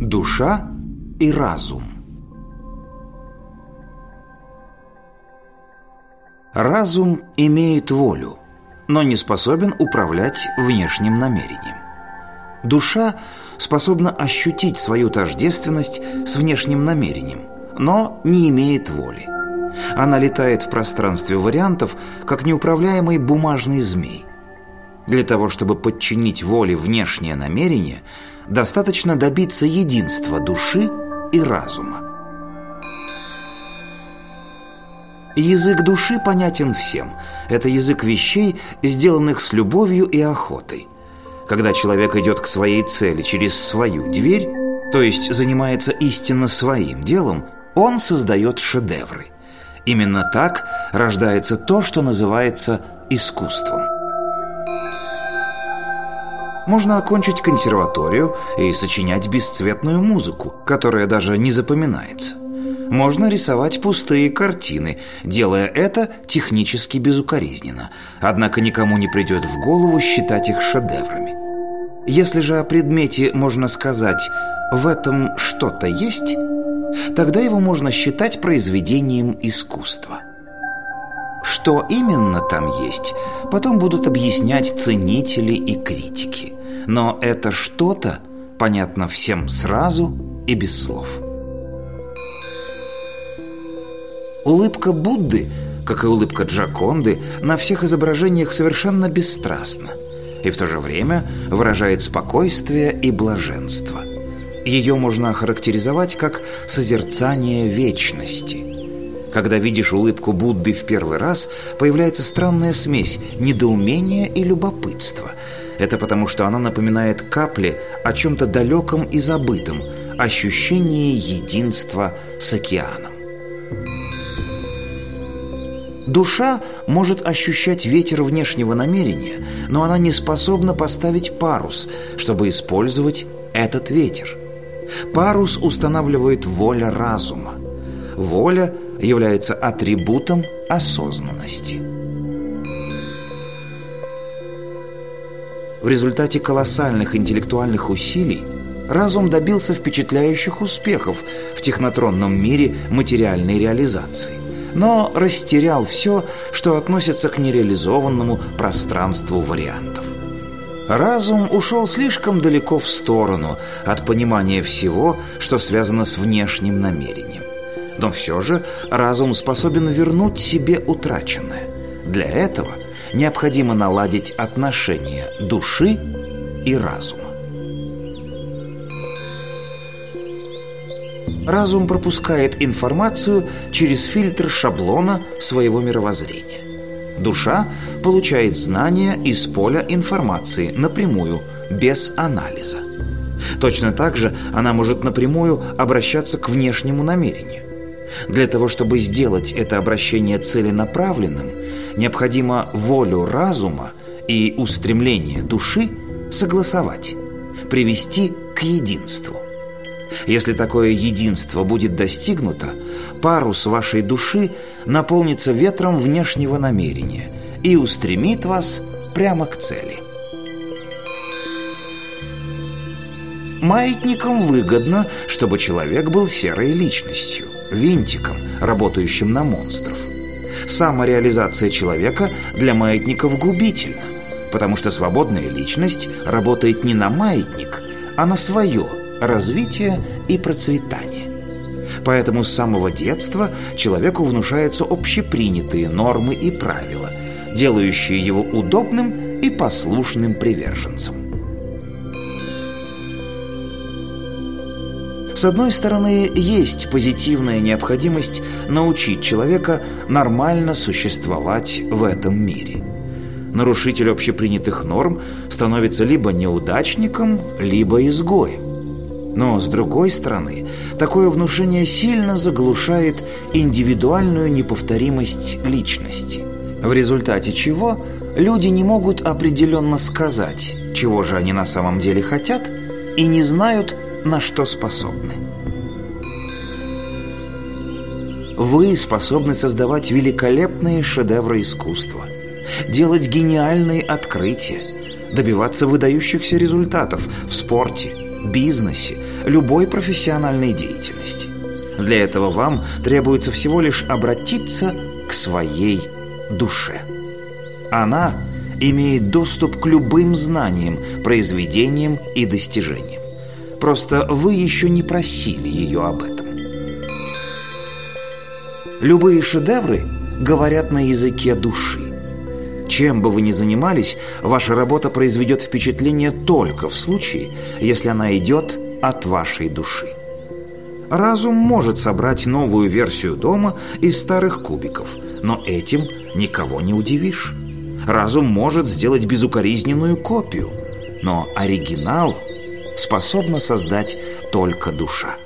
Душа и разум Разум имеет волю, но не способен управлять внешним намерением. Душа способна ощутить свою тождественность с внешним намерением, но не имеет воли. Она летает в пространстве вариантов, как неуправляемый бумажный змей. Для того, чтобы подчинить воле внешнее намерение, достаточно добиться единства души и разума. Язык души понятен всем. Это язык вещей, сделанных с любовью и охотой. Когда человек идет к своей цели через свою дверь, то есть занимается истинно своим делом, он создает шедевры. Именно так рождается то, что называется искусством. Можно окончить консерваторию и сочинять бесцветную музыку, которая даже не запоминается. Можно рисовать пустые картины, делая это технически безукоризненно. Однако никому не придет в голову считать их шедеврами. Если же о предмете можно сказать «в этом что-то есть», тогда его можно считать произведением искусства. Что именно там есть, потом будут объяснять ценители и критики. Но это что-то понятно всем сразу и без слов. Улыбка Будды, как и улыбка Джаконды, на всех изображениях совершенно бесстрастна и в то же время выражает спокойствие и блаженство. Ее можно охарактеризовать как созерцание вечности. Когда видишь улыбку Будды в первый раз, появляется странная смесь недоумения и любопытства. Это потому, что она напоминает капли о чем-то далеком и забытом, ощущении единства с океаном. Душа может ощущать ветер внешнего намерения, но она не способна поставить парус, чтобы использовать этот ветер. Парус устанавливает воля разума. Воля является атрибутом осознанности. В результате колоссальных интеллектуальных усилий разум добился впечатляющих успехов в технотронном мире материальной реализации но растерял все, что относится к нереализованному пространству вариантов. Разум ушел слишком далеко в сторону от понимания всего, что связано с внешним намерением. Но все же разум способен вернуть себе утраченное. Для этого необходимо наладить отношения души и разума. Разум пропускает информацию через фильтр шаблона своего мировоззрения. Душа получает знания из поля информации напрямую, без анализа. Точно так же она может напрямую обращаться к внешнему намерению. Для того, чтобы сделать это обращение целенаправленным, необходимо волю разума и устремление души согласовать, привести к единству. Если такое единство будет достигнуто, парус вашей души наполнится ветром внешнего намерения и устремит вас прямо к цели. Маятникам выгодно, чтобы человек был серой личностью, винтиком, работающим на монстров. Самореализация человека для маятников губительна, потому что свободная личность работает не на маятник, а на свое – развитие и процветание. Поэтому с самого детства человеку внушаются общепринятые нормы и правила, делающие его удобным и послушным приверженцем. С одной стороны, есть позитивная необходимость научить человека нормально существовать в этом мире. Нарушитель общепринятых норм становится либо неудачником, либо изгоем. Но, с другой стороны, такое внушение сильно заглушает индивидуальную неповторимость личности, в результате чего люди не могут определенно сказать, чего же они на самом деле хотят, и не знают, на что способны. Вы способны создавать великолепные шедевры искусства, делать гениальные открытия, добиваться выдающихся результатов в спорте, бизнесе, любой профессиональной деятельности. Для этого вам требуется всего лишь обратиться к своей душе. Она имеет доступ к любым знаниям, произведениям и достижениям. Просто вы еще не просили ее об этом. Любые шедевры говорят на языке души. Чем бы вы ни занимались, ваша работа произведет впечатление только в случае, если она идет от вашей души. Разум может собрать новую версию дома из старых кубиков, но этим никого не удивишь. Разум может сделать безукоризненную копию, но оригинал способна создать только душа.